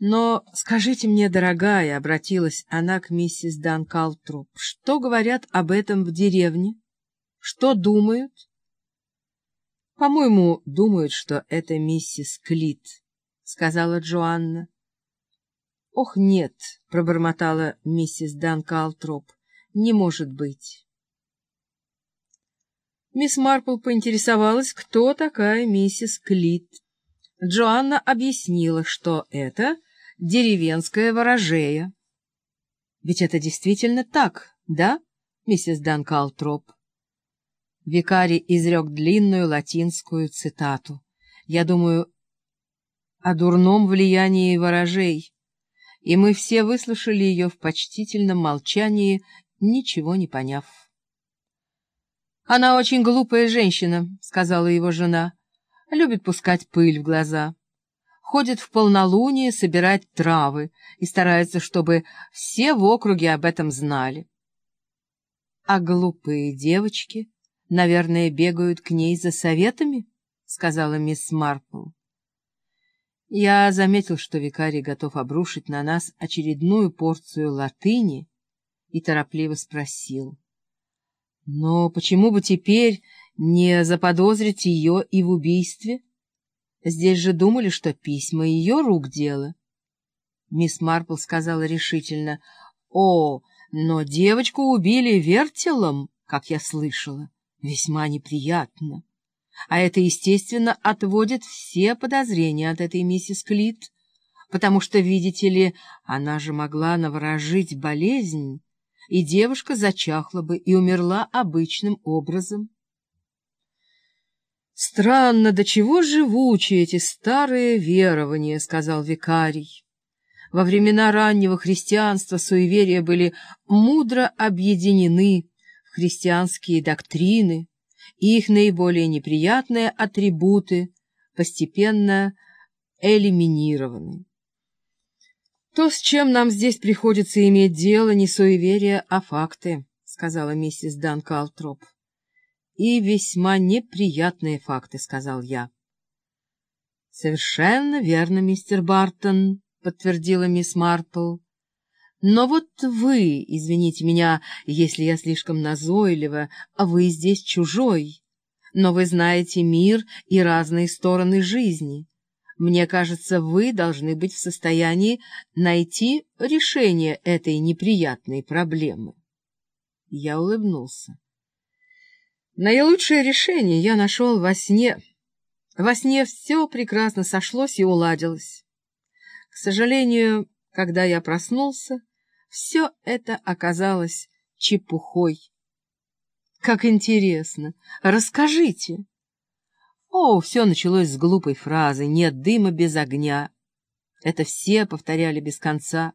Но скажите мне, дорогая, — обратилась она к миссис Дан Калтруп, — что говорят об этом в деревне? Что думают? — По-моему, думают, что это миссис Клит, — сказала Джоанна. — Ох, нет, — пробормотала миссис Дан Калтроп, — не может быть. Мисс Марпл поинтересовалась, кто такая миссис Клит. Джоанна объяснила, что это деревенская ворожея. Ведь это действительно так, да, миссис Дан Калтроп? Викарий изрек длинную латинскую цитату. Я думаю о дурном влиянии ворожей, и мы все выслушали ее в почтительном молчании, ничего не поняв. «Она очень глупая женщина», — сказала его жена, — «любит пускать пыль в глаза» ходит в полнолуние собирать травы и старается, чтобы все в округе об этом знали. А глупые девочки, наверное, бегают к ней за советами, — сказала мисс Марпл. Я заметил, что викарий готов обрушить на нас очередную порцию латыни, и торопливо спросил. Но почему бы теперь не заподозрить ее и в убийстве? — Здесь же думали, что письма ее рук дело. Мисс Марпл сказала решительно, «О, но девочку убили вертелом, как я слышала. Весьма неприятно. А это, естественно, отводит все подозрения от этой миссис Клит, потому что, видите ли, она же могла наворожить болезнь, и девушка зачахла бы и умерла обычным образом. — Странно, до чего живучи эти старые верования, — сказал викарий. Во времена раннего христианства суеверия были мудро объединены в христианские доктрины, и их наиболее неприятные атрибуты постепенно элиминированы. «То, с чем нам здесь приходится иметь дело, не суеверия, а факты», — сказала миссис Дан Калтроп и весьма неприятные факты, — сказал я. — Совершенно верно, мистер Бартон, — подтвердила мисс Марпл. — Но вот вы, извините меня, если я слишком назойлива, а вы здесь чужой, но вы знаете мир и разные стороны жизни. Мне кажется, вы должны быть в состоянии найти решение этой неприятной проблемы. Я улыбнулся. Наилучшее решение я нашел во сне. Во сне все прекрасно сошлось и уладилось. К сожалению, когда я проснулся, все это оказалось чепухой. Как интересно! Расскажите! О, все началось с глупой фразы «нет дыма без огня». Это все повторяли без конца.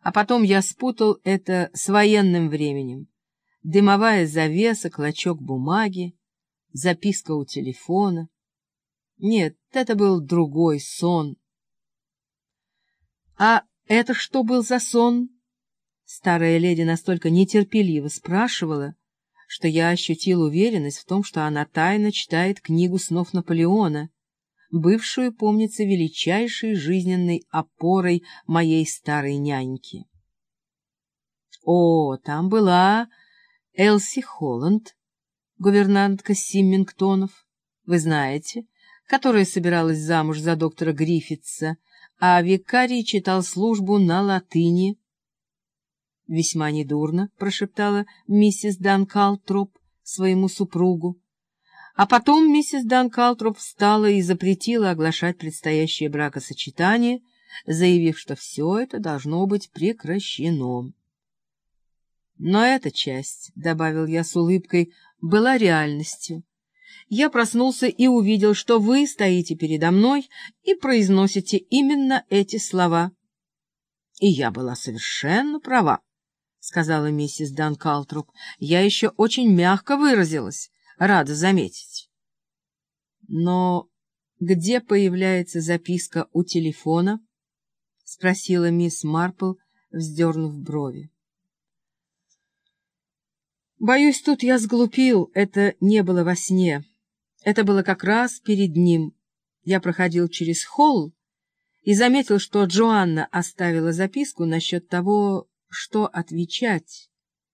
А потом я спутал это с военным временем дымовая завеса, клочок бумаги, записка у телефона. Нет, это был другой сон. А это что был за сон? Старая леди настолько нетерпеливо спрашивала, что я ощутил уверенность в том, что она тайно читает книгу снов Наполеона, бывшую, помнится, величайшей жизненной опорой моей старой няньки. О, там была Элси Холланд, гувернантка Симмингтонов, вы знаете, которая собиралась замуж за доктора Гриффитса, а викарий читал службу на латыни. — Весьма недурно, — прошептала миссис Дан Калтроп своему супругу. А потом миссис Дан Калтроп встала и запретила оглашать предстоящее бракосочетание, заявив, что все это должно быть прекращено. Но эта часть, — добавил я с улыбкой, — была реальностью. Я проснулся и увидел, что вы стоите передо мной и произносите именно эти слова. — И я была совершенно права, — сказала миссис Дан Калтруп. — Я еще очень мягко выразилась, рада заметить. — Но где появляется записка у телефона? — спросила мисс Марпл, вздернув брови. Боюсь, тут я сглупил, это не было во сне. Это было как раз перед ним. Я проходил через холл и заметил, что Джоанна оставила записку насчет того, что отвечать